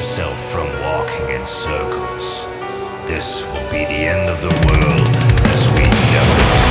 yourself from walking in circles. This will be the end of the world as we know it.